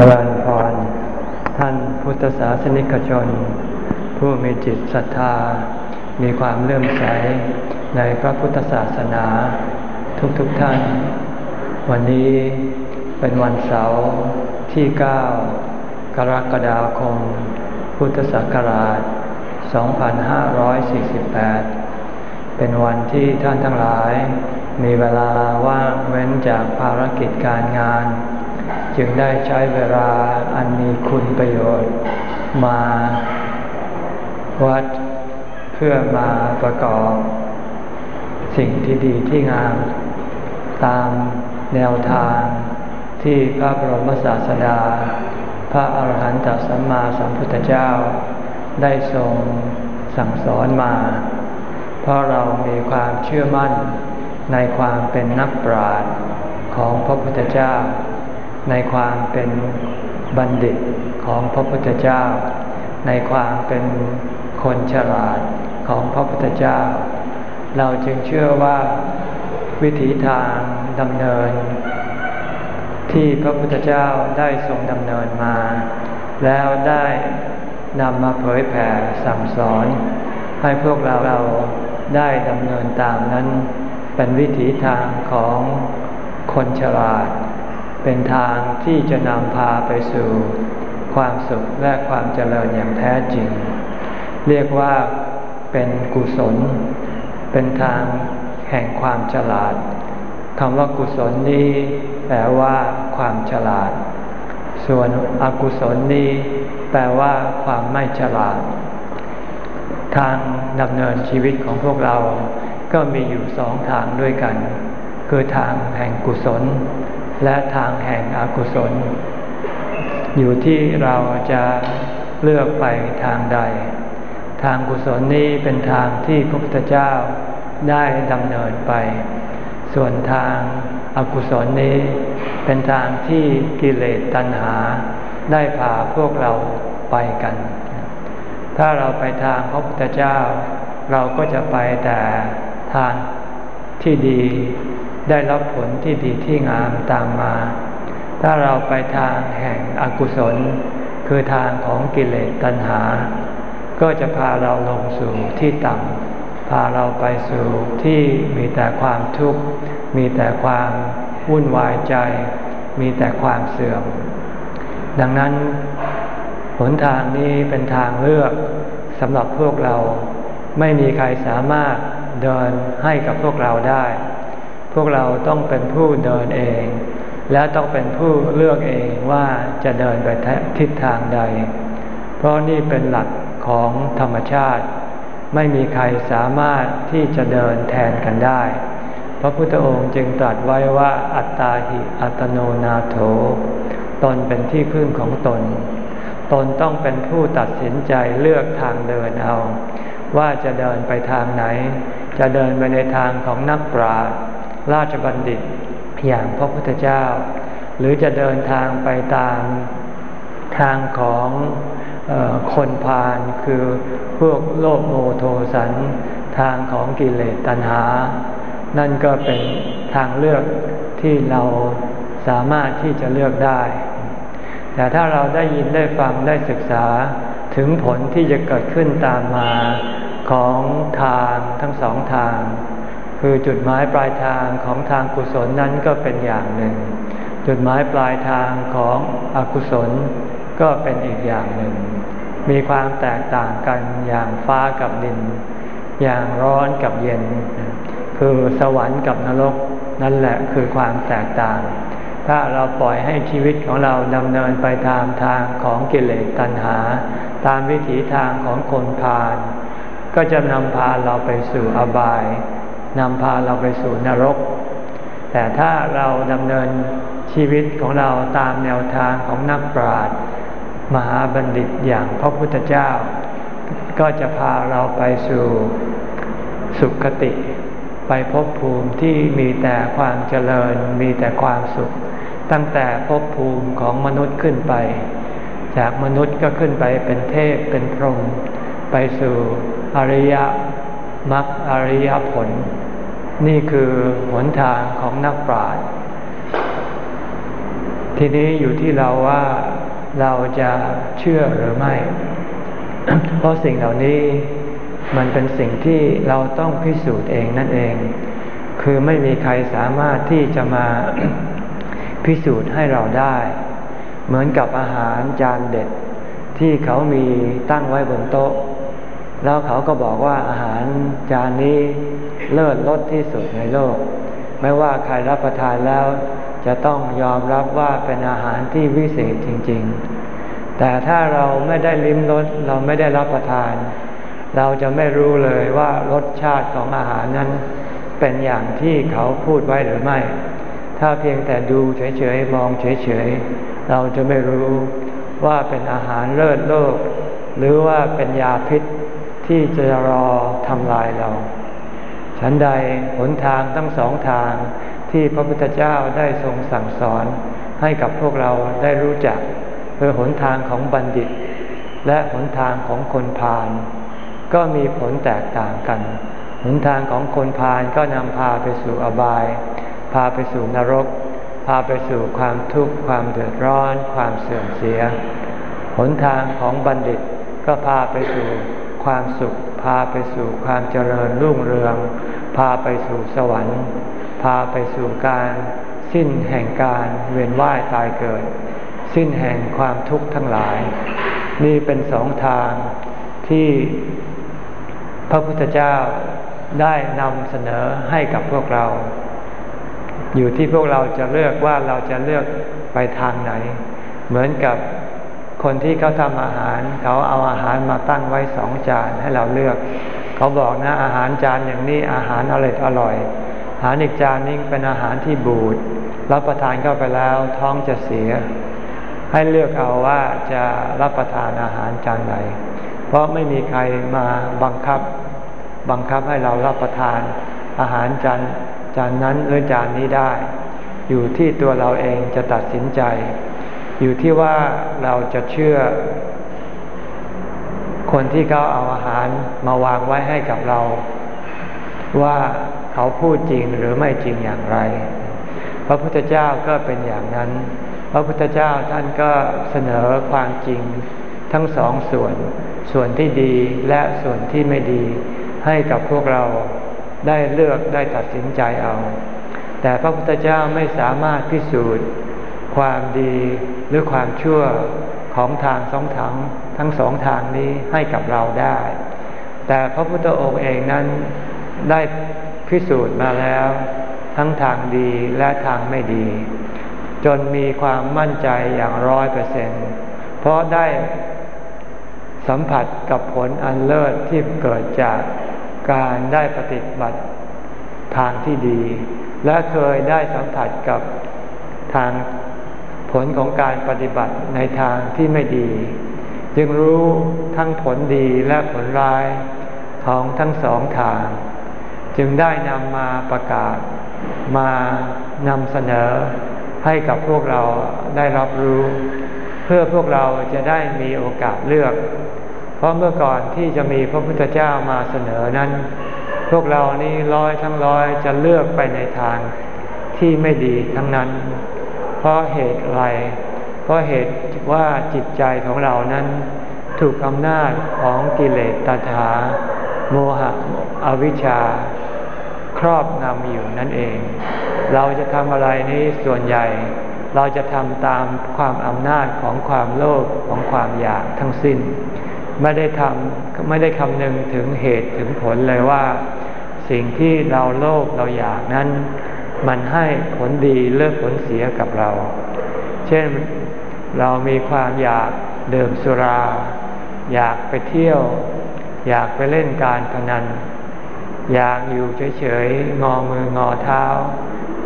จริญพร ท่านพุทธศาสนิกชน ผู้มีจิตศรัทธา มีความเลื่อมใสในพระพุทธศาสนาทุกๆทท่าน วันนี้เป็นวันเสาร์ที่ 9 กรกฎาคม พุทธศักราช 2548 เป็นวันที่ท่านทั้งหลาย มีเวลาว่างเว้นจากภารกิจการงาน จึงได้ใช้เวลาอันมีคุณประโยชน์ มาวัดเพื่อมาประกอบ สิ่งที่ดีที่งาม ตามแนวทางที่พระบรมศาสดา พระอาหารหันตสัมมาสัมพุทธเจ้า ได้ทรงสั่งสอนมา เพราะเรามีความเชื่อมั่นในความเป็นนักปราชญ์ของพระพุทธเจ้า ในความเป็นบัณฑิตของพระพุทธเจ้า ในความเป็นคนฉลาดของพระพุทธเจ้า เราจึงเชื่อว่าวิถีทางดำเนิน ที่พระพุทธเจ้าได้ทรงดำเนินมา แล้วได้นำมาเผยแผ่สั่งสอน ให้พวกเราเราได้ดำเนินตามนั้น เป็นวิถีทางของคนฉลาด เป็นทางที่จะนำพาไปสู่ความสุขและความเจริญอย่างแท้จริง เรียกว่าเป็นกุศล เป็นทางแห่งความฉลาดคำว่ากุศลนี้แปลว่าความฉลาด ส่วนอกุศลนี้แปลว่าความไม่ฉลาด ทางดำเนินชีวิตของพวกเรา ก็มีอยู่สองทางด้วยกัน คือทางแห่งกุศล และทางแห่งอกุศล อยู่ที่เราจะเลือกไปทางใด ทางกุศลนี้เป็นทางที่พระพุทธเจ้าได้ดำเนินไป ส่วนทางอากุศลนี้ เป็นทางที่กิเลสตัณหา ได้พาพวกเราไปกัน ถ้าเราไปทางพระพุทธเจ้า เราก็จะไปแต่ทางที่ดี ได้รับผลที่ดีที่งามตามมา ถ้าเราไปทางแห่งอกุศล คือทางของกิเลสตัณหา ก็จะพาเราลงสู่ที่ต่ำพาเราไปสู่ที่มีแต่ความทุกข์ มีแต่ความวุ่นวายใจ มีแต่ความเสื่อม ดังนั้นหนทางนี้เป็นทางเลือกสำหรับพวกเราไม่มีใครสามารถเดินให้กับพวกเราได้ วกเราต้องเป็นผู้เดินเอง และต้องเป็นผู้เลือกเองว่าจะเดินไปทิศทางใด เพราะนี่เป็นหลักของธรรมชาติ ไม่มีใครสามารถที่จะเดินแทนกันได้ พระพุทธองค์จึงตรัสไว้ว่าอัตตาหิอัตโนนาโถ ตนเป็นที่พึ่งของตน ตนต้องเป็นผู้ตัดสินใจเลือกทางเดินเอา ว่าจะเดินไปทางไหน จะเดินไปในทางของนักปราชญ์ ราชบัณฑิตอย่างพระพุทธเจ้า หรือจะเดินทางไปตามทางของอคนพาลคือพวกโลภโมโทสันทางของกิเลสตัณหา นั่นก็เป็นทางเลือกที่เราสามารถที่จะเลือกได้ แต่ถ้าเราได้ยินได้ฟังได้ศึกษาถึงผลที่จะเกิดขึ้นตามมาของทางทั้งสองทาง คือจุดหมายปลายทางของทางกุศลนั้นก็เป็นอย่างหนึ่ง จุดหมายปลายทางของอกุศลก็เป็นอีกอย่างหนึ่ง มีความแตกต่างกันอย่างฟ้ากับดิน อย่างร้อนกับเย็น คือสวรรค์กับนรกนั่นแหละคือความแตกต่าง ถ้าเราปล่อยให้ชีวิตของเราดำเนินไปตามทางของกิเลสตัณหา ตามวิถีทางของคนพาลก็จะนำพาเราไปสู่อบาย นำพาเราไปสู่นรก แต่ถ้าเราดำเนินชีวิตของเราตามแนวทางของนักปราชญ์มหาบัณฑิตอย่างพระพุทธเจ้า ก็จะพาเราไปสู่สุขติ ไปพบภูมิที่มีแต่ความเจริญมีแต่ความสุข ตั้งแต่พบภูมิของมนุษย์ขึ้นไป จากมนุษย์ก็ขึ้นไปเป็นเทพเป็นพรหมไปสู่อริย มรรคอริยผล นี่คือหนทางของนักปราชญ์ทีนี้อยู่ที่เราว่าเราจะเชื่อหรือไม่ เพราะสิ่งเหล่านี้มันเป็นสิ่งที่เราต้องพิสูจน์เองนั่นเอง คือไม่มีใครสามารถที่จะมาพิสูจน์ให้เราได้ เหมือนกับอาหารจานเด็ดที่เขามีตั้งไว้บนโต๊ะ แล้วเขาก็บอกว่าอาหารจานนี้เลิศรสที่สุดในโลก ไม่ว่าใครรับประทานแล้ว จะต้องยอมรับว่าเป็นอาหารที่วิเศษจริง ๆ แต่ถ้าเราไม่ได้ลิ้มรสเราไม่ได้รับประทาน เราจะไม่รู้เลยว่ารสชาติของอาหารนั้น เป็นอย่างที่เขาพูดไว้หรือไม่ ถ้าเพียงแต่ดูเฉยๆมองเฉยๆเราจะไม่รู้ว่าเป็นอาหารเลิศโลก หรือว่าเป็นยาพิษ ที่จะรอทำลายเรา ฉันใดหนทางทั้งสองทางที่พระพุทธเจ้าได้ทรงสั่งสอนให้กับพวกเราได้รู้จักคือหนทางของบัณฑิต และหนทางของคนพาลก็มีผลแตกต่างกัน หนทางของคนพาลก็นำพาไปสู่อบาย พาไปสู่นรก พาไปสู่ความทุกข์ความเดือดร้อน ความเสื่อมเสีย หนทางของบัณฑิตก็พาไปสู่ ความสุข พาไปสู่ความเจริญรุ่งเรือง พาไปสู่สวรรค์ พาไปสู่การสิ้นแห่งการเวียนว่ายตายเกิด สิ้นแห่งความทุกข์ทั้งหลาย นี่เป็นสองทางที่พระพุทธเจ้าได้นำเสนอให้กับพวกเรา อยู่ที่พวกเราจะเลือกว่าเราจะเลือกไปทางไหน เหมือนกับ คนที่เขาทำอาหารเขาเอาอาหารมาตั้งไว้สองจานให้เราเลือก เขาบอกนะอาหารจานอย่างนี้อาหารอร่อยอร่อย อาหารอีกจานนี้เป็นอาหารที่บูดรับประทานเข้าไปแล้วท้องจะเสีย ให้เลือกเอาว่าจะรับประทานอาหารจานไหนเพราะไม่มีใครมาบังคับ บังคับให้เรารับประทานอาหารจานจานนั้นหรือจานนี้ได้ อยู่ที่ตัวเราเองจะตัดสินใจ อยู่ที่ว่าเราจะเชื่อ คนที่เขาเอาอาหารมาวางไว้ให้กับเรา ว่าเขาพูดจริงหรือไม่จริงอย่างไร พระพุทธเจ้าก็เป็นอย่างนั้น พระพุทธเจ้าท่านก็เสนอความจริงทั้งสองส่วน ส่วนที่ดีและส่วนที่ไม่ดีให้กับพวกเราได้เลือกได้ตัดสินใจเอา แต่พระพุทธเจ้าไม่สามารถพิสูจน์ ความดีหรือความชั่วของทางสองทางทั้งสองทางนี้ให้กับเราได้ แต่พระพุทธองค์เองนั้นได้พิสูจน์มาแล้ว ทั้งทางดีและทางไม่ดี จนมีความมั่นใจอย่างร้อยเปอร์เซ็นเพราะได้สัมผัสกับผลอันเลิศที่เกิดจากการได้ปฏิบัติทางที่ดี และเคยได้สัมผัสกับทาง ผลของการปฏิบัติในทางที่ไม่ดี จึงรู้ทั้งผลดีและผลร้ายของทั้งสองทาง จึงได้นำมาประกาศ มานำเสนอให้กับพวกเราได้รับรู้ เพื่อพวกเราจะได้มีโอกาสเลือก เพราะเมื่อก่อนที่จะมีพระพุทธเจ้ามาเสนอนั้น พวกเรานี่ร้อยทั้งร้อยจะเลือกไปในทางที่ไม่ดีทั้งนั้น เพราะเหตุอะไร เพราะเหตุว่าจิตใจของเรานั้น ถูกอำนาจของกิเลสตัณหาโมหะอวิชชา ครอบงำอยู่นั่นเอง เราจะทำอะไรนี้ส่วนใหญ่ เราจะทำตามความอำนาจของความโลภของความอยากทั้งสิ้น ไม่ได้ทำไม่ได้คำนึงถึงเหตุถึงผลเลยว่า สิ่งที่เราโลภเราอยากนั้น มันให้ผลดีเลือกผลเสียกับเรา เช่นเรามีความอยากดื่มสุรา อยากไปเที่ยว อยากไปเล่นการพนัน อยากอยู่เฉยๆงอมืองอเท้า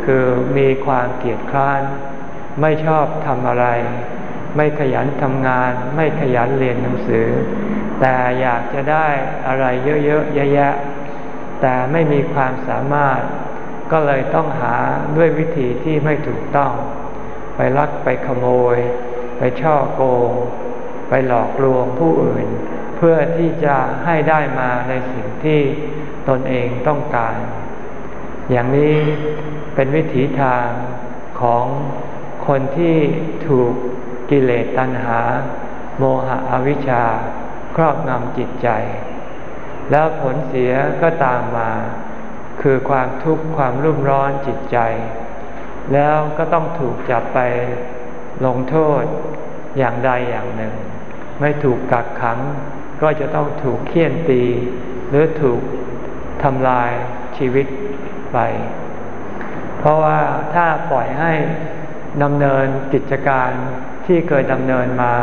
คือมีความเกียจคร้าน ไม่ชอบทำอะไร ไม่ขยันทำงาน ไม่ขยันเรียนหนังสือ แต่อยากจะได้อะไรเยอะๆแยะๆแต่ไม่มีความสามารถ ก็เลยต้องหาด้วยวิธีที่ไม่ถูกต้อง ไปลักไปขโมย ไปช่อโกง ไปหลอกลวงผู้อื่น เพื่อที่จะให้ได้มาในสิ่งที่ตนเองต้องการ อย่างนี้เป็นวิถีทางของคนที่ถูกกิเลสตัณหา โมหะอวิชชา ครอบงำจิตใจ แล้วผลเสียก็ตามมา คือความทุกข์ความรุ่มร้อนจิตใจ แล้วก็ต้องถูกจับไปลงโทษอย่างใดอย่างหนึ่ง ไม่ถูกกักขัง ก็จะต้องถูกเคี่ยนตี หรือถูกทำลายชีวิตไป เพราะว่าถ้าปล่อยให้ดำเนินกิจการที่เคยดำเนินมา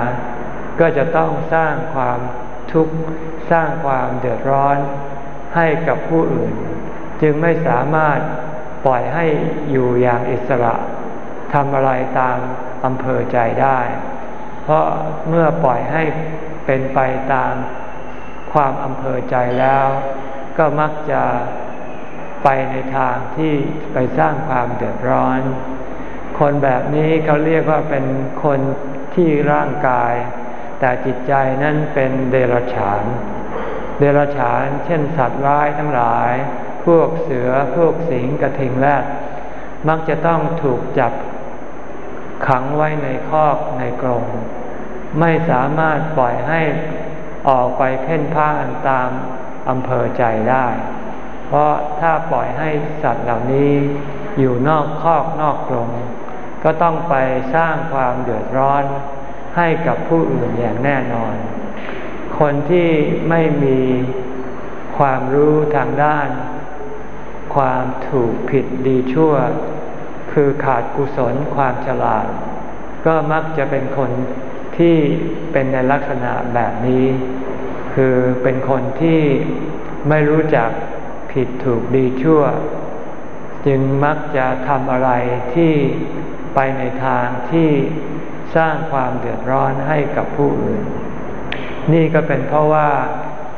ก็จะต้องสร้างความทุกข์ สร้างความเดือดร้อนให้กับผู้อื่น จึงไม่สามารถปล่อยให้อยู่อย่างอิสระทำอะไรตามอำเภอใจได้ เพราะเมื่อปล่อยให้เป็นไปตามความอำเภอใจแล้ว ก็มักจะไปในทางที่ไปสร้างความเดือดร้อน คนแบบนี้เขาเรียกว่าเป็นคนที่ร่างกาย แต่จิตใจนั้นเป็นเดรัจฉาน เดรัจฉาน เช่นสัตว์ร้ายทั้งหลาย พวกเสือพวกสิงกระทิงแรดมักจะต้องถูกจับขังไว้ในคอกในกรงไม่สามารถปล่อยให้ออกไปเพ่นพ่านตามอำเภอใจได้ เพราะถ้าปล่อยให้สัตว์เหล่านี้อยู่นอกคอกนอกกรงก็ต้องไปสร้างความเดือดร้อนให้กับผู้อื่นอย่างแน่นอน คนที่ไม่มีความรู้ทางด้าน ความถูกผิดดีชั่ว คือขาดกุศลความฉลาด ก็มักจะเป็นคนที่เป็นในลักษณะแบบนี้ คือเป็นคนที่ไม่รู้จักผิดถูกดีชั่ว จึงมักจะทำอะไรที่ไปในทางที่สร้างความเดือดร้อนให้กับผู้อื่น นี่ก็เป็นเพราะว่า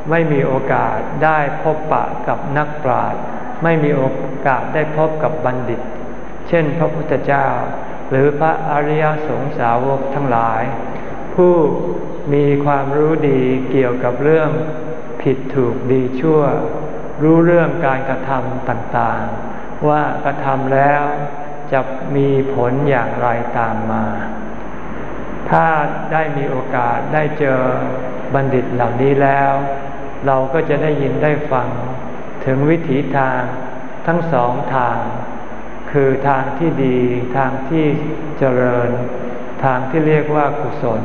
ไม่มีโอกาสได้พบปะกับนักปราชญ์ ไม่มีโอกาสได้พบกับบัณฑิต เช่นพระพุทธเจ้า หรือพระอริยสงสาวกทั้งหลาย ผู้มีความรู้ดีเกี่ยวกับเรื่องผิดถูกดีชั่ว รู้เรื่องการกระทำต่างๆ ว่ากระทำแล้วจะมีผลอย่างไรตามมา ถ้าได้มีโอกาสได้เจอบัณฑิตเหล่านี้แล้ว เราก็จะได้ยินได้ฟัง ถึงวิถีทางทั้งสองทาง คือทางที่ดีทางที่เจริญ ทางที่เรียกว่ากุศล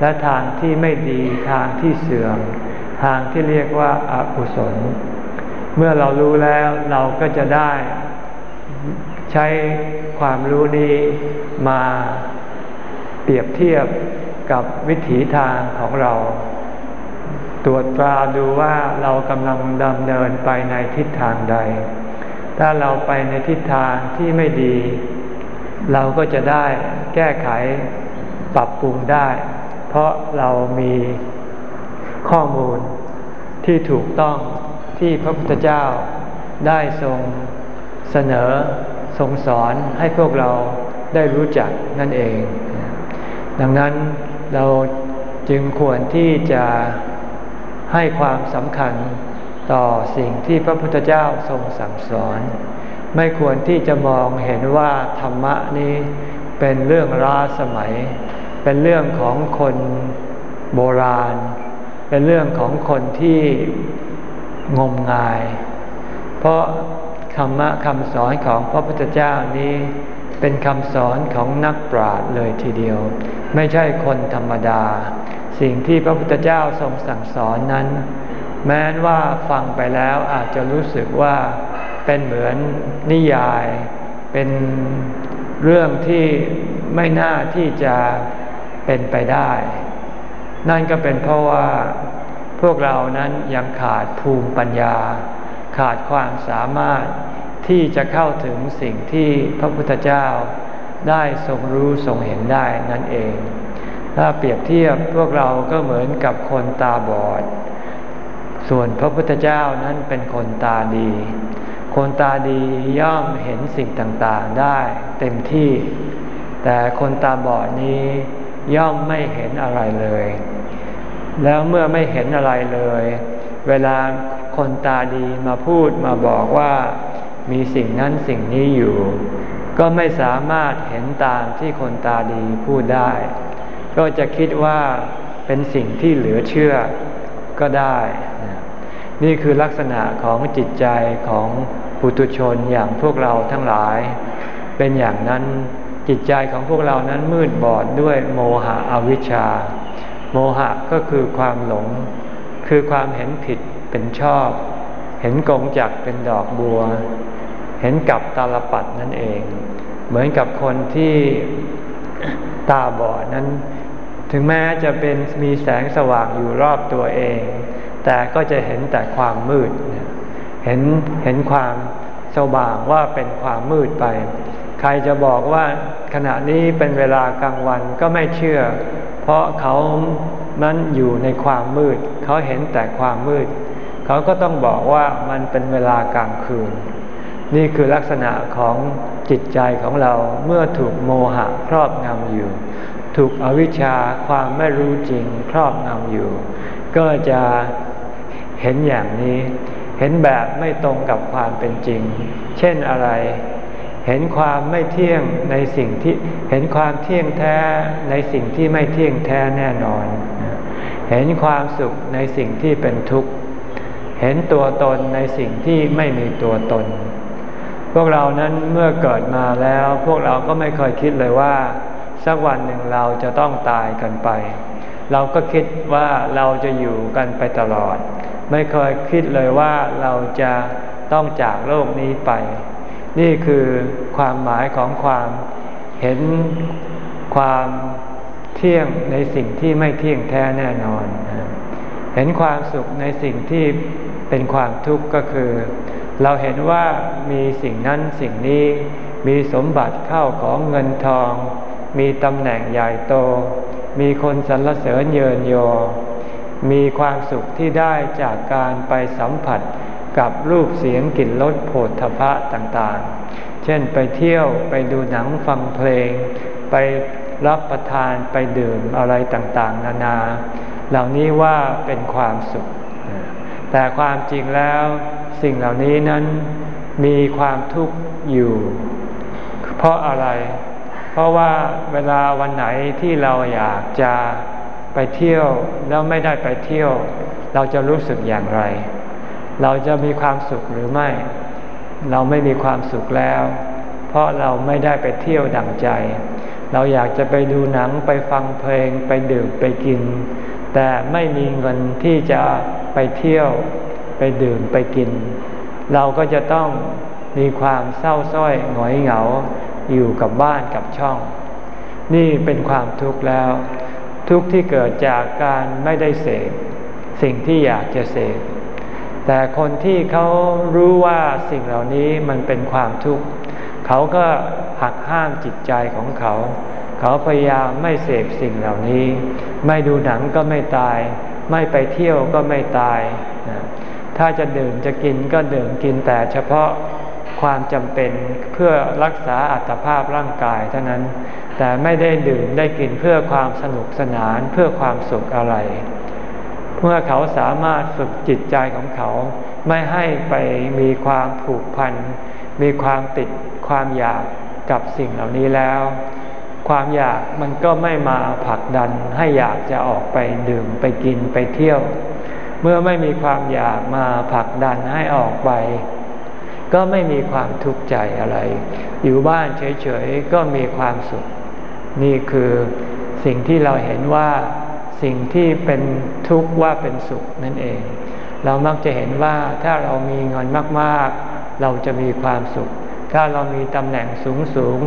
และทางที่ไม่ดีทางที่เสื่อม ทางที่เรียกว่าอากุศล เมื่อเรารู้แล้วเราก็จะได้ใช้ความรู้นี้มาเปรียบเทียบกับวิถีทางของเรา ตรวจตราดูว่าเรากำลังดำเนินไปในทิศทางใด ถ้าเราไปในทิศทางที่ไม่ดี เราก็จะได้แก้ไขปรับปรุงได้ เพราะเรามีข้อมูลที่ถูกต้องที่พระพุทธเจ้าได้ทรงเสนอทรงสอนให้พวกเราได้รู้จักนั่นเอง ดังนั้นเราจึงควรที่จะ ให้ความสำคัญต่อสิ่งที่พระพุทธเจ้าทรงสั่งสอน ไม่ควรที่จะมองเห็นว่าธรรมะนี้เป็นเรื่องล้าสมัย เป็นเรื่องของคนโบราณ เป็นเรื่องของคนที่งมงาย เพราะธรรมะคำสอนของพระพุทธเจ้านี้ เป็นคำสอนของนักปราชญ์เลยทีเดียว ไม่ใช่คนธรรมดา สิ่งที่พระพุทธเจ้าทรงสั่งสอนนั้น แม้นว่าฟังไปแล้วอาจจะรู้สึกว่าเป็นเหมือนนิยาย เป็นเรื่องที่ไม่น่าที่จะเป็นไปได้ นั่นก็เป็นเพราะว่าพวกเรานั้นยังขาดภูมิปัญญา ขาดความสามารถที่จะเข้าถึงสิ่งที่พระพุทธเจ้าได้ทรงรู้ทรงเห็นได้นั่นเอง ถ้าเปรียบเทียบพวกเราก็เหมือนกับคนตาบอด ส่วนพระพุทธเจ้านั้นเป็นคนตาดี คนตาดีย่อมเห็นสิ่งต่างๆได้เต็มที่ แต่คนตาบอดนี้ย่อมไม่เห็นอะไรเลย แล้วเมื่อไม่เห็นอะไรเลย เวลาคนตาดีมาพูดมาบอกว่ามีสิ่งนั้นสิ่งนี้อยู่ ก็ไม่สามารถเห็นตามที่คนตาดีพูดได้ ก็จะคิดว่าเป็นสิ่งที่เหลือเชื่อก็ได้ นี่คือลักษณะของจิตใจของปุถุชนอย่างพวกเราทั้งหลาย เป็นอย่างนั้นจิตใจของพวกเรานั้นมืดบอดด้วยโมหะอวิชชา โมหะก็คือความหลง คือความเห็นผิดเป็นชอบ เห็นกงจักเป็นดอกบัว เห็นกับตาลปัดนั่นเอง เหมือนกับคนที่ ตาบอดนั้น ถึงแม้จะเป็นมีแสงสว่างอยู่รอบตัวเอง แต่ก็จะเห็นแต่ความมืด เห็นเห็นความสว่างว่าเป็นความมืดไป ใครจะบอกว่าขณะนี้เป็นเวลากลางวันก็ไม่เชื่อ เพราะเขานั้นอยู่ในความมืด เขาเห็นแต่ความมืด เขาก็ต้องบอกว่ามันเป็นเวลากลางคืน นี่คือลักษณะของจิตใจของเราเมื่อถูกโมหะครอบงำอยู่ ถูกอวิชชาความไม่รู้จริงครอบงำอยู่ ก็จะเห็นอย่างนี้ เห็นแบบไม่ตรงกับความเป็นจริง เช่นอะไร เห็นความไม่เที่ยงในสิ่งที่เห็นความเที่ยงแท้ในสิ่งที่ไม่เที่ยงแท้แน่นอน เห็นความสุขในสิ่งที่เป็นทุกข์ เห็นตัวตนในสิ่งที่ไม่มีตัวตน พวกเรานั้นเมื่อเกิดมาแล้ว พวกเราก็ไม่เคยคิดเลยว่า สักวันหนึ่งเราจะต้องตายกันไป เราก็คิดว่าเราจะอยู่กันไปตลอด ไม่เคยคิดเลยว่าเราจะต้องจากโลกนี้ไป นี่คือความหมายของความเห็นความเที่ยงในสิ่งที่ไม่เที่ยงแท้แน่นอน เห็นความสุขในสิ่งที่เป็นความทุกข์ก็คือ เราเห็นว่ามีสิ่งนั้นสิ่งนี้ มีสมบัติเข้าของเงินทอง มีตำแหน่งใหญ่โต มีคนสรรเสริญเยินโย มีความสุขที่ได้จากการไปสัมผัสกับรูปเสียงกลิ่นรสโผฏฐพะต่างๆ เช่นไปเที่ยวไปดูหนังฟังเพลง ไปรับประทานไปดื่มอะไรต่างๆ นานา เหล่านี้ว่าเป็นความสุข แต่ความจริงแล้ว สิ่งเหล่านี้นั้นมีความทุกข์อยู่ เพราะอะไร เพราะว่าเวลาวันไหนที่เราอยากจะไปเที่ยวแล้วไม่ได้ไปเที่ยว เราจะรู้สึกอย่างไร เราจะมีความสุขหรือไม่ เราไม่มีความสุขแล้ว เพราะเราไม่ได้ไปเที่ยวดังใจ เราอยากจะไปดูหนังไปฟังเพลงไปดื่มไปกิน แต่ไม่มีเงินที่จะไปเที่ยว ไปดื่มไปกิน เราก็จะต้องมีความเศร้าส้อยหงอยเหงาอยู่กับบ้านกับช่อง นี่เป็นความทุกข์แล้ว ทุกข์ที่เกิดจากการไม่ได้เสพสิ่งที่อยากจะเสพแต่คนที่เขารู้ว่าสิ่งเหล่านี้มันเป็นความทุกข์เขาก็หักห้ามจิตใจของเขา เขาพยายามไม่เสพสิ่งเหล่านี้ ไม่ดูหนังก็ไม่ตาย ไม่ไปเที่ยวก็ไม่ตาย ถ้าจะดื่มจะกินก็ดื่มกินแต่เฉพาะความจำเป็นเพื่อรักษาอัตภาพร่างกายเท่านั้น แต่ไม่ได้ดื่มได้กินเพื่อความสนุกสนานเพื่อความสุขอะไร เมื่อเขาสามารถฝึกจิตใจของเขา ไม่ให้ไปมีความผูกพัน มีความติดความอยากกับสิ่งเหล่านี้แล้ว ความอยากมันก็ไม่มาผลักดันให้อยากจะออกไปดื่มไปกินไปเที่ยว เมื่อไม่มีความอยากมาผลักดันให้ออกไป ก็ไม่มีความทุกข์ใจอะไร อยู่บ้านเฉยๆ ก็มีความสุข นี่คือสิ่งที่เราเห็นว่าสิ่งที่เป็นทุกข์ว่าเป็นสุขนั่นเอง เรามักจะเห็นว่าถ้าเรามีเงินมากๆ เราจะมีความสุข ถ้าเรามีตำแหน่งสูงสูง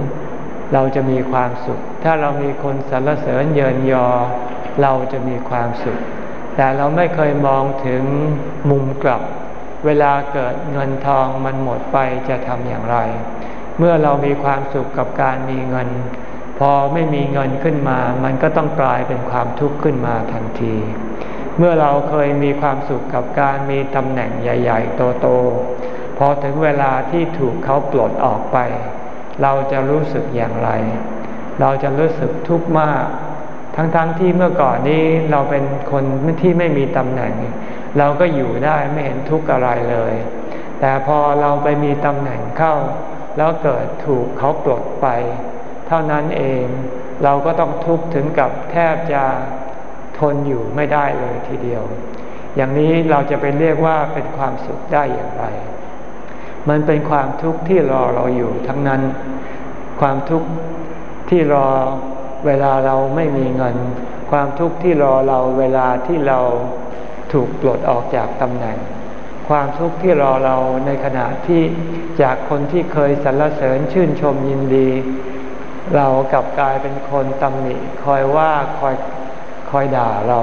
เราจะมีความสุข ถ้าเรามีคนสรรเสริญเยินยอ เราจะมีความสุข แต่เราไม่เคยมองถึงมุมกลับ เวลาเกิดเงินทองมันหมดไปจะทำอย่างไร เมื่อเรามีความสุขกับการมีเงิน พอไม่มีเงินขึ้นมา มันก็ต้องกลายเป็นความทุกข์ขึ้นมาทันที เมื่อเราเคยมีความสุขกับการมีตำแหน่งใหญ่ ๆ โตๆพอถึงเวลาที่ถูกเขาปลดออกไป เราจะรู้สึกอย่างไร เราจะรู้สึกทุกข์มาก ทั้งๆทที่เมื่อก่อนนี้เราเป็นคนที่ไม่มีตำแหน่ง เราก็อยู่ได้ไม่เห็นทุกข์อะไรเลย แต่พอเราไปมีตำแหน่งเข้า แล้วเกิดถูกเขาปลดไป เท่านั้นเองเราก็ต้องทุกข์ถึงกับแทบจะทนอยู่ไม่ได้เลยทีเดียว อย่างนี้เราจะไปเรียกว่าเป็นความสุขได้อย่างไร มันเป็นความทุกข์ที่รอเราอยู่ทั้งนั้น ความทุกข์ที่รอ เวลาเราไม่มีเงิน ความทุกข์ที่รอเราเวลาที่เราถูกปลดออกจากตำแหน่ง ความทุกข์ที่รอเราในขณะที่จากคนที่เคยสรรเสริญชื่นชมยินดี เรากลับกลายเป็นคนตำหนิคอยว่าคอยคอยด่าเรา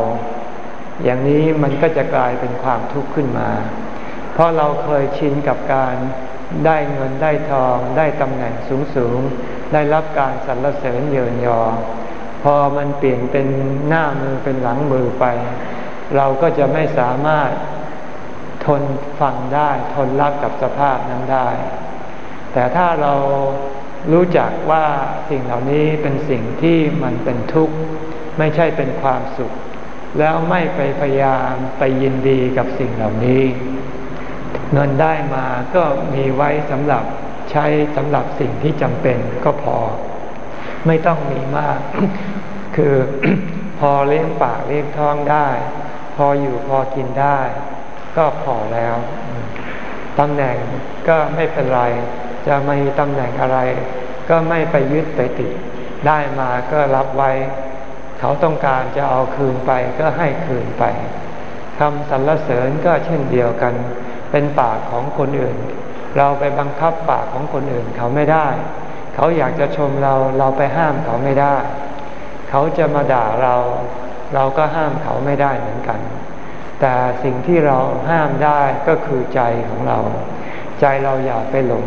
อย่างนี้มันก็จะกลายเป็นความทุกข์ขึ้นมา เพราะเราเคยชินกับการ ได้เงินได้ทอง ได้ตำแหน่งสูงสูงได้รับการสรรเสริญเยินยอ พอมันเปลี่ยนเป็นหน้ามือเป็นหลังมือไป เราก็จะไม่สามารถทนฟังได้ทนรับกับสภาพนั้นได้ แต่ถ้าเรารู้จักว่าสิ่งเหล่านี้เป็นสิ่งที่มันเป็นทุกข์ ไม่ใช่เป็นความสุข แล้วไม่ไปพยายามไปยินดีกับสิ่งเหล่านี้ เงินได้มาก็มีไว้สำหรับใช้สำหรับสิ่งที่จำเป็นก็พอ ไม่ต้องมีมาก คือพอเลี้ยงปากเลี้ยงท้องได้ พออยู่พอกินได้ ก็พอแล้วตำแหน่งก็ไม่เป็นไร จะมีตำแหน่งอะไร ก็ไม่ไปยึดไปติดได้มาก็รับไว้ เขาต้องการจะเอาคืนไปก็ให้คืนไปคำสรรเสริญก็เช่นเดียวกัน เป็นปากของคนอื่น เราไปบังคับปากของคนอื่นเขาไม่ได้ เขาอยากจะชมเราเราไปห้ามเขาไม่ได้ เขาจะมาด่าเรา เราก็ห้ามเขาไม่ได้เหมือนกัน แต่สิ่งที่เราห้ามได้ก็คือใจของเรา ใจเราอย่าไปหลง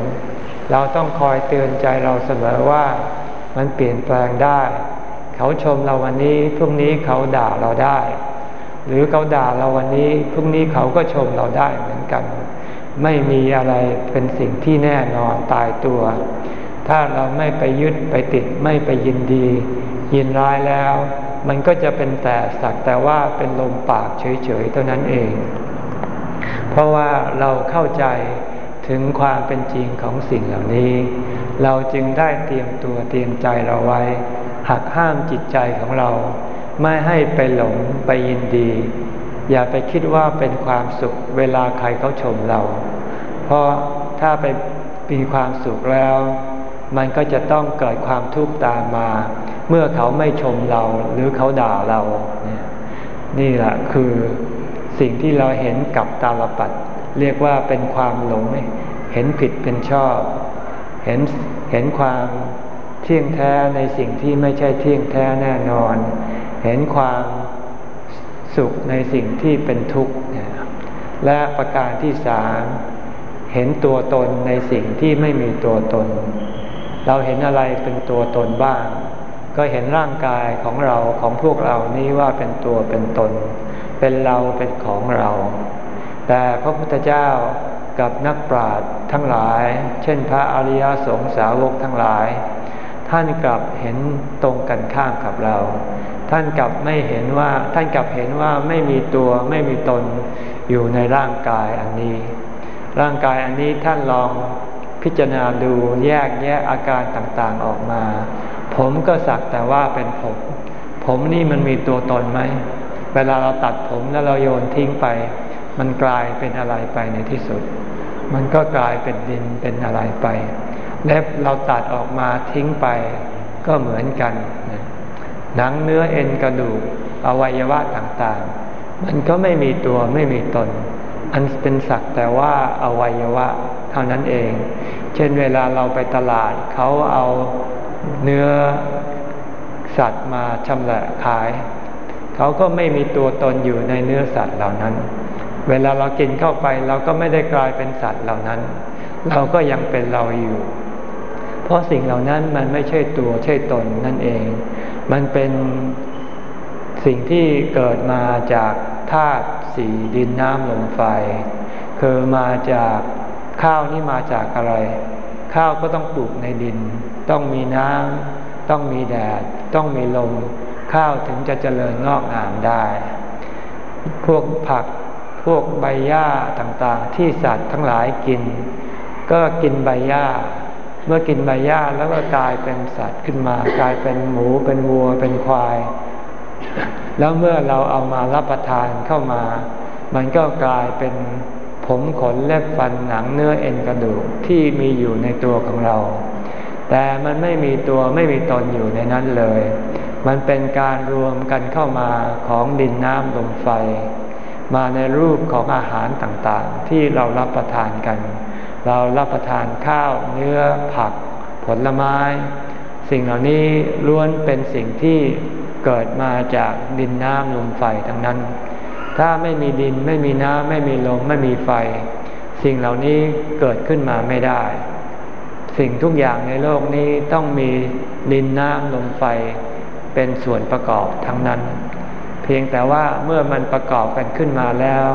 เราต้องคอยเตือนใจเราเสมอว่ามันเปลี่ยนแปลงได้ เขาชมเราวันนี้พรุ่งนี้เขาด่าเราได้ หรือเขาด่าเราวันนี้พรุ่งนี้เขาก็ชมเราได้เหมือนกัน ไม่มีอะไรเป็นสิ่งที่แน่นอนตายตัว ถ้าเราไม่ไปยึดไปติดไม่ไปยินดี ยินร้ายแล้ว มันก็จะเป็นแต่สักแต่ว่าเป็นลมปากเฉยๆเท่านั้นเอง เพราะว่าเราเข้าใจถึงความเป็นจริงของสิ่งเหล่านี้ เราจึงได้เตรียมตัวเตรียมใจเราไว้ หักห้ามจิตใจของเรา ไม่ให้ไปหลงไปยินดี อย่าไปคิดว่าเป็นความสุขเวลาใครเขาชมเรา เพราะถ้าไปมีความสุขแล้ว มันก็จะต้องเกิดความทุกข์ตามมา เมื่อเขาไม่ชมเราหรือเขาด่าเรา นี่แหละคือสิ่งที่เราเห็นกับตาลปัดเรียกว่าเป็นความหลงเห็นผิดเป็นชอบ เห็นเห็นความเที่ยงแท้ในสิ่งที่ไม่ใช่เที่ยงแท้แน่นอน เห็นความสุขในสิ่งที่เป็นทุกข์และประการที่สามเห็นตัวตนในสิ่งที่ไม่มีตัวตน เราเห็นอะไรเป็นตัวตนบ้าง ก็เห็นร่างกายของเราของพวกเรานี้ว่าเป็นตัวเป็นตน เป็นเราเป็นของเรา แต่พระพุทธเจ้ากับนักปราชญ์ทั้งหลาย เช่นพระอริยสงสาวกทั้งหลาย ท่านกลับเห็นตรงกันข้ามกับเรา ท่านกลับไม่เห็นว่าท่านกลับเห็นว่าไม่มีตัวไม่มีตนอยู่ในร่างกายอันนี้ ร่างกายอันนี้ท่านลองพิจารณาดูแยกแยะอาการต่างๆออกมา ผมก็สักแต่ว่าเป็นผม ผมนี่มันมีตัวตนไหม เวลาเราตัดผมแล้วเราโยนทิ้งไป มันกลายเป็นอะไรไปในที่สุด มันก็กลายเป็นดินเป็นอะไรไป เล็บเราตัดออกมาทิ้งไปก็เหมือนกัน หนังเนื้อเอ็นกระดูกอวัยวะต่างๆ มันก็ไม่มีตัวไม่มีตน อันเป็นสักแต่ว่าอวัยวะเท่านั้นเอง เช่นเวลาเราไปตลาดเขาเอาเนื้อสัตว์มาชำละขาย เขาก็ไม่มีตัวตนอยู่ในเนื้อสัตว์เหล่านั้น เวลาเรากินเข้าไปเราก็ไม่ได้กลายเป็นสัตว์เหล่านั้น เราก็ยังเป็นเราอยู่ เพราะสิ่งเหล่านั้นมันไม่ใช่ตัวใช่ตนนั่นเอง มันเป็นสิ่งที่เกิดมาจากธาตุสี่ดินน้ำลมไฟ คือมาจากข้าวนี่มาจากอะไร ข้าวก็ต้องปลูกในดิน ต้องมีน้ำต้องมีแดด ต้องมีลม ข้าวถึงจะเจริญงอกงามได้ พวกผักพวกใบหญ้าต่างๆ ที่สัตว์ทั้งหลายกิน ก็กินใบหญ้า เมื่อกินใบหญ้าแล้วก็กลายเป็นสัตว์ขึ้นมากลายเป็นหมูเป็นวัวเป็นควาย แล้วเมื่อเราเอามารับประทานเข้ามา มันก็กลายเป็นผมขนเล็บฟันหนังเนื้อเอ็นกระดูกที่มีอยู่ในตัวของเรา แต่มันไม่มีตัวไม่มีตนอยู่ในนั้นเลย มันเป็นการรวมกันเข้ามาของดินน้ำลมไฟ มาในรูปของอาหารต่างๆ ที่เรารับประทานกัน เรารับประทานข้าวเนื้อผัก ผลไม้ สิ่งเหล่านี้ล้วนเป็นสิ่งที่เกิดมาจากดินน้ำลมไฟทั้งนั้น ถ้าไม่มีดินไม่มีน้ำไม่มีลมไม่มีไฟ สิ่งเหล่านี้เกิดขึ้นมาไม่ได้ สิ่งทุกอย่างในโลกนี้ต้องมีดินน้ำลมไฟเป็นส่วนประกอบทั้งนั้น เพียงแต่ว่าเมื่อมันประกอบกันขึ้นมาแล้ว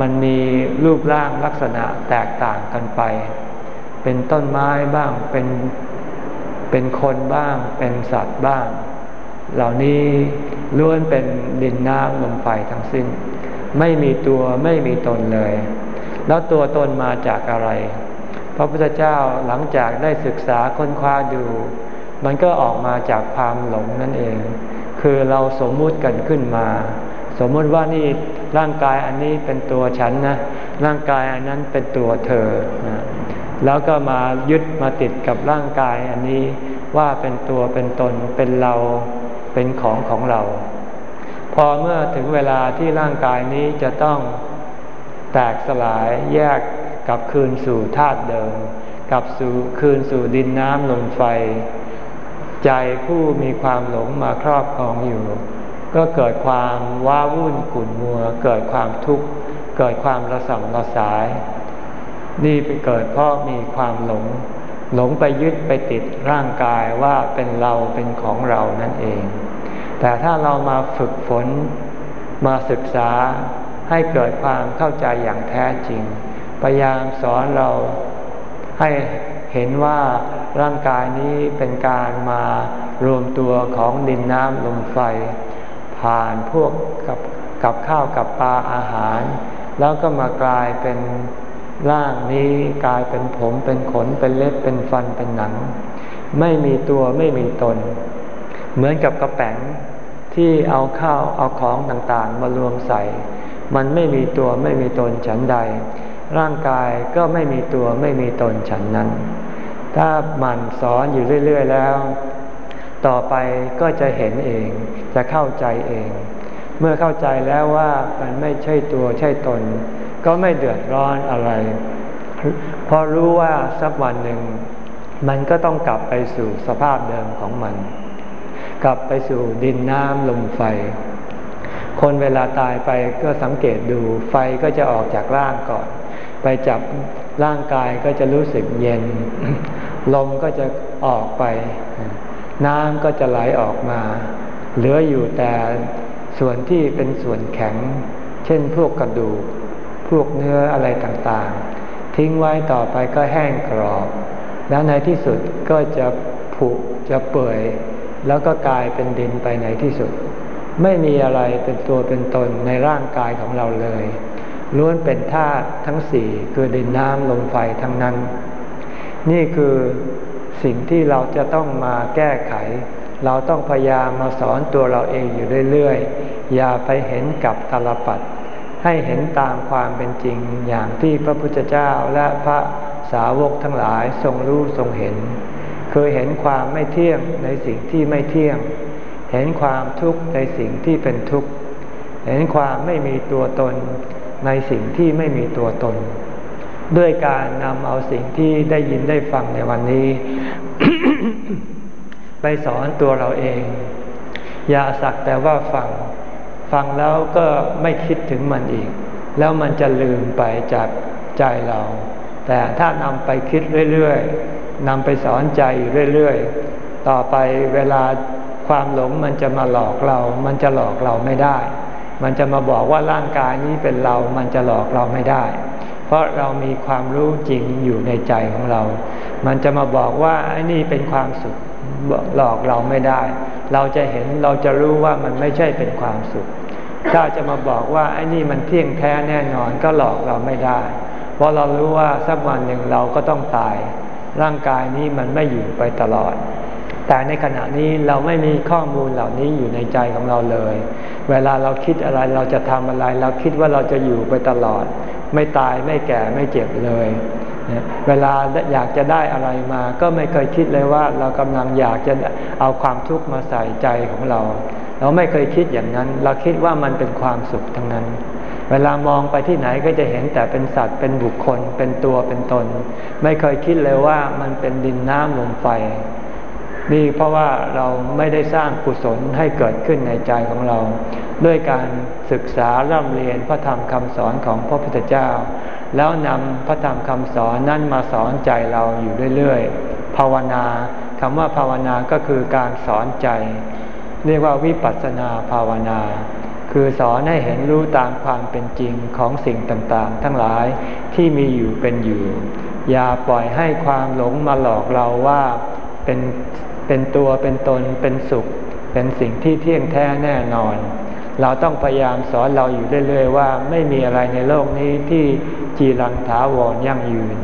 มันมีรูปร่างลักษณะแตกต่างกันไป เป็นต้นไม้บ้าง เป็น เป็นคนบ้าง เป็นสัตว์บ้าง เหล่านี้ล้วนเป็นดินน้ำลมไฟทั้งสิ้น ไม่มีตัวไม่มีตนเลย แล้วตัวตนมาจากอะไร พระพุทธเจ้าหลังจากได้ศึกษาค้นคว้าดู มันก็ออกมาจากความหลงนั่นเอง คือเราสมมุติกันขึ้นมา สมมติว่านี่ร่างกายอันนี้เป็นตัวฉันนะ ร่างกายอันนั้นเป็นตัวเธอนะแล้วก็มายึดมาติดกับร่างกายอันนี้ว่าเป็นตัวเป็นตนเป็นเราเป็นของของเรา พอเมื่อถึงเวลาที่ร่างกายนี้จะต้องแตกสลายแยกกับคืนสู่ธาตุเดิมกับสู่คืนสู่ดินน้ำลมไฟ ใจผู้มีความหลงมาครอบครองอยู่ ก็เกิดความว้าวุ่นขุ่นมัว เกิดความทุกข์ เกิดความระสำระสาย นี่ไปเกิดเพราะมีความหลง หลงไปยึดไปติดร่างกายว่าเป็นเราเป็นของเรานั่นเอง แต่ถ้าเรามาฝึกฝนมาศึกษาให้เกิดความเข้าใจอย่างแท้จริง พยายามสอนเราให้เห็นว่าร่างกายนี้เป็นการมารวมตัวของดินน้ำลมไฟ ผ่านพวกกับกับข้าวกับปลาอาหาร แล้วก็มากลายเป็นร่างนี้กลายเป็นผมเป็นขนเป็นเล็บเป็นฟันเป็นหนัง ไม่มีตัวไม่มีตน เหมือนกับกระแป๋งที่เอาข้าวเอาของต่างๆ มารวมใส่ มันไม่มีตัวไม่มีตนฉันใด ร่างกายก็ไม่มีตัวไม่มีตนฉันนั้น ถ้ามันสอนอยู่เรื่อย ๆ แล้ว ต่อไปก็จะเห็นเอง จะเข้าใจเอง เมื่อเข้าใจแล้วว่ามันไม่ใช่ตัวใช่ตน ก็ไม่เดือดร้อนอะไร เพราะรู้ว่าสักวันหนึ่ง มันก็ต้องกลับไปสู่สภาพเดิมของมัน กลับไปสู่ดินน้ำลมไฟ คนเวลาตายไปก็สังเกตดูไฟก็จะออกจากร่างก่อน ไปจับร่างกายก็จะรู้สึกเย็น ลมก็จะออกไป น้ำก็จะไหลออกมา เหลืออยู่แต่ส่วนที่เป็นส่วนแข็ง เช่นพวกกระดูก พวกเนื้ออะไรต่างๆ ทิ้งไว้ต่อไปก็แห้งกรอบ แล้วในที่สุดก็จะผุจะเปื่อย แล้วก็กลายเป็นดินไปในที่สุด ไม่มีอะไรเป็นตัวเป็นตนในร่างกายของเราเลยล้วนเป็นธาตุทั้งสี่คือดินน้ำลมไฟทั้งนั้น นี่คือ สิ่งที่เราจะต้องมาแก้ไข เราต้องพยายามมาสอนตัวเราเองอยู่เรื่อยๆ อย่าไปเห็นกับตลปัดให้เห็นตามความเป็นจริงอย่างที่พระพุทธเจ้าและพระสาวกทั้งหลายทรงรู้ทรงเห็น คือเห็นความไม่เที่ยงในสิ่งที่ไม่เที่ยง เห็นความทุกข์ในสิ่งที่เป็นทุกข์ เห็นความไม่มีตัวตนในสิ่งที่ไม่มีตัวตน ด้วยการนำเอาสิ่งที่ได้ยินได้ฟังในวันนี้ ไปสอนตัวเราเอง อย่าสักแต่ว่าฟัง ฟังแล้วก็ไม่คิดถึงมันอีก แล้วมันจะลืมไปจากใจเรา แต่ถ้านำไปคิดเรื่อยๆนำไปสอนใจเรื่อยๆ ต่อไปเวลาความหลงมันจะมาหลอกเรา มันจะหลอกเราไม่ได้ มันจะมาบอกว่าร่างกายนี้เป็นเรา มันจะหลอกเราไม่ได้ เพราะเรามีความรู้จริงอยู่ในใจของเรา มันจะมาบอกว่าไอ้นี่เป็นความสุขหลอกเราไม่ได้ เราจะเห็นเราจะรู้ว่ามันไม่ใช่เป็นความสุข ถ้าจะมาบอกว่าไอ้นี่มันเที่ยงแท้แน่นอนก็หลอกเราไม่ได้ เพราะเรารู้ว่าสักวันหนึ่งเราก็ต้องตาย ร่างกายนี้มันไม่อยู่ไปตลอด แต่ในขณะนี้เราไม่มีข้อมูลเหล่านี้อยู่ในใจของเราเลย เวลาเราคิดอะไรเราจะทำอะไร เราคิดว่าเราจะอยู่ไปตลอด ไม่ตายไม่แก่ไม่เจ็บเลย เวลาอยากจะได้อะไรมาก็ไม่เคยคิดเลยว่าเรากำลังอยากจะเอาความทุกข์มาใส่ใจของเรา เราไม่เคยคิดอย่างนั้น เราคิดว่ามันเป็นความสุขทั้งนั้น เวลามองไปที่ไหนก็จะเห็นแต่เป็นสัตว์เป็นบุคคลเป็นตัวเป็นตน ไม่เคยคิดเลยว่ามันเป็นดินน้ำลมไฟนี่เพราะว่าเราไม่ได้สร้างกุศลให้เกิดขึ้นในใจของเรา ด้วยการศึกษาร่ำเรียนพระธรรมคำสอนของพระพุทธเจ้า แล้วนำพระธรรมคำสอนนั่นมาสอนใจเราอยู่เรื่อยๆ ภาวนาคำว่าภาวนาก็คือการสอนใจ เรียกว่าวิปัสสนาภาวนา คือสอนให้เห็นรู้ตามความเป็นจริงของสิ่งต่างๆ ทั้งหลายที่มีอยู่เป็นอยู่ อย่าปล่อยให้ความหลงมาหลอกเราว่าเป็นเป็นตัวเป็นตนเป็นสุข เป็นสิ่งที่เที่ยงแท้แน่นอน เราต้องพยายามสอนเราอยู่เรื่อยๆว่า ไม่มีอะไรในโลกนี้ที่จีรังถาวรยั่งยืน